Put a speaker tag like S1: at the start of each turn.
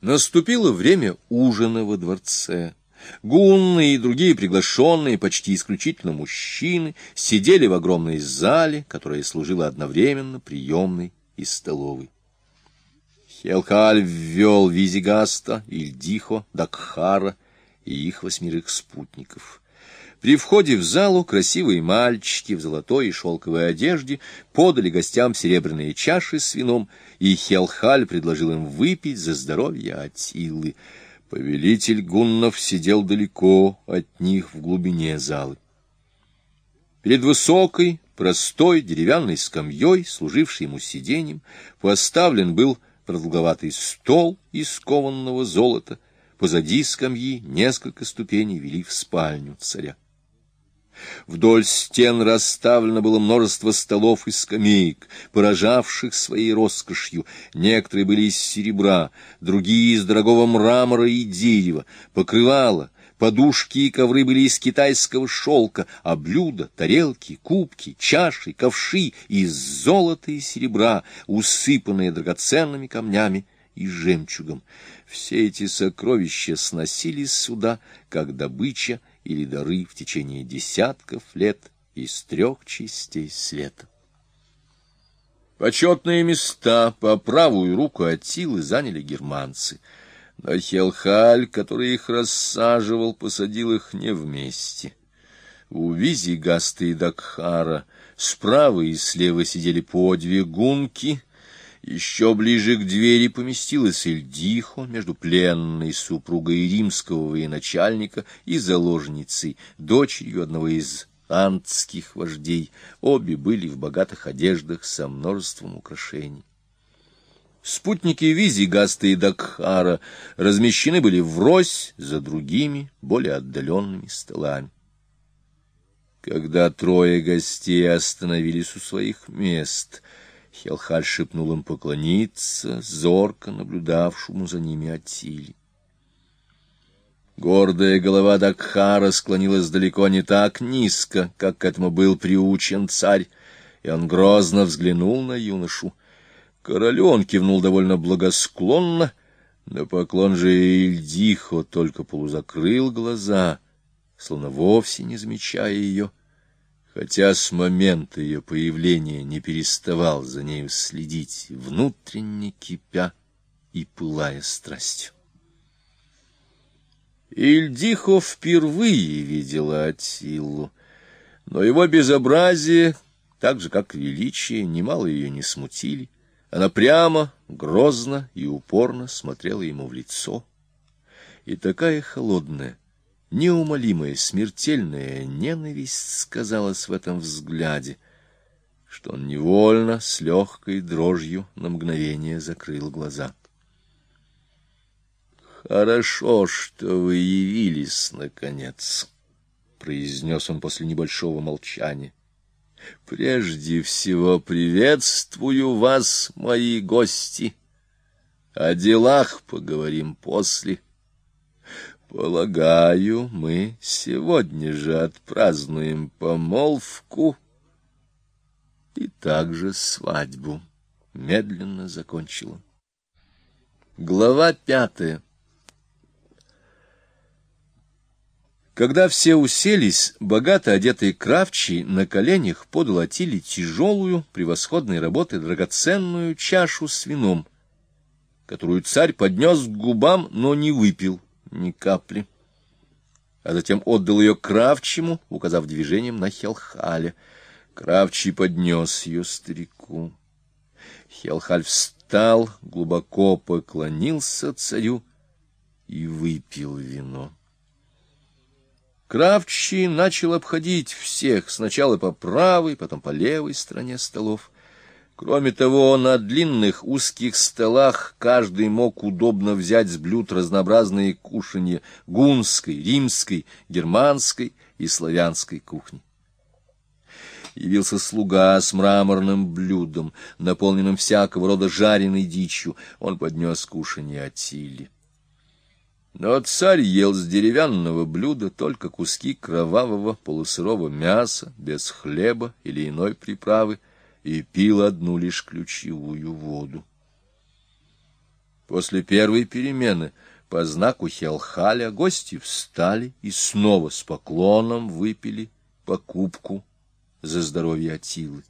S1: Наступило время ужина во дворце. Гунны и другие приглашенные, почти исключительно мужчины, сидели в огромной зале, которая служила одновременно приемной и столовой. Хелхаль ввел Визигаста, Ильдихо, Дакхара и их восьмерых спутников. При входе в залу красивые мальчики в золотой и шелковой одежде подали гостям серебряные чаши с вином, и Хелхаль предложил им выпить за здоровье Атилы. Повелитель гуннов сидел далеко от них в глубине залы. Перед высокой, простой деревянной скамьей, служившей ему сиденьем, поставлен был продолговатый стол из кованного золота. Позади скамьи несколько ступеней вели в спальню царя. Вдоль стен расставлено было множество столов и скамеек, поражавших своей роскошью. Некоторые были из серебра, другие из дорогого мрамора и дерева, покрывало, подушки и ковры были из китайского шелка, а блюда, тарелки, кубки, чаши, ковши из золота и серебра, усыпанные драгоценными камнями и жемчугом. Все эти сокровища сносились сюда, как добыча, или дары в течение десятков лет из трех частей света. Почетные места по правую руку Атилы заняли германцы, но Хелхаль, который их рассаживал, посадил их не вместе. У Визигаста и Дакхара справа и слева сидели по две гунки — еще ближе к двери поместилась Эльдихо между пленной супругой римского военачальника и заложницей, дочерью одного из антских вождей. Обе были в богатых одеждах со множеством украшений. Спутники Визигаста и Дакхара размещены были врозь за другими, более отдаленными столами. Когда трое гостей остановились у своих мест — Хелхаль шепнул им поклониться, зорко наблюдавшему за ними Атили. Гордая голова Дакхара склонилась далеко не так низко, как к этому был приучен царь, и он грозно взглянул на юношу. Королю он кивнул довольно благосклонно, но поклон же Ильдихо только полузакрыл глаза, словно вовсе не замечая ее хотя с момента ее появления не переставал за нею следить, внутренне кипя и пылая страстью. Ильдихо впервые видела Атиллу, но его безобразие, так же, как величие, немало ее не смутили. Она прямо, грозно и упорно смотрела ему в лицо, и такая холодная, неумолимая смертельная ненависть сказалась в этом взгляде, что он невольно, с легкой дрожью, на мгновение закрыл глаза. «Хорошо, что вы явились, наконец», — произнес он после небольшого молчания. «Прежде всего приветствую вас, мои гости. О делах поговорим после». Полагаю, мы сегодня же отпразднуем помолвку и также свадьбу. Медленно закончила. Глава пятая. Когда все уселись, богато одетый Кравчий на коленях подал Атиле тяжелую, превосходной работы драгоценную чашу с вином, которую царь поднес к губам, но не выпил ни капли. А затем отдал ее Кравчему, указав движением на Хелхаля. Кравчий поднес ее старику. Хелхаль встал, глубоко поклонился царю и выпил вино. Кравчий начал обходить всех, сначала по правой, потом по левой стороне столов. Кроме того, на длинных узких столах каждый мог удобно взять с блюд разнообразные кушанья гунской, римской, германской и славянской кухни. Явился слуга с мраморным блюдом, наполненным всякого рода жареной дичью. Он поднес кушанье Атиле. Но царь ел с деревянного блюда только куски кровавого полусырого мяса, без хлеба или иной приправы, и пил одну лишь ключевую воду. После первой перемены по знаку Хелхаля гости встали и снова с поклоном выпили покупку за здоровье Атилы.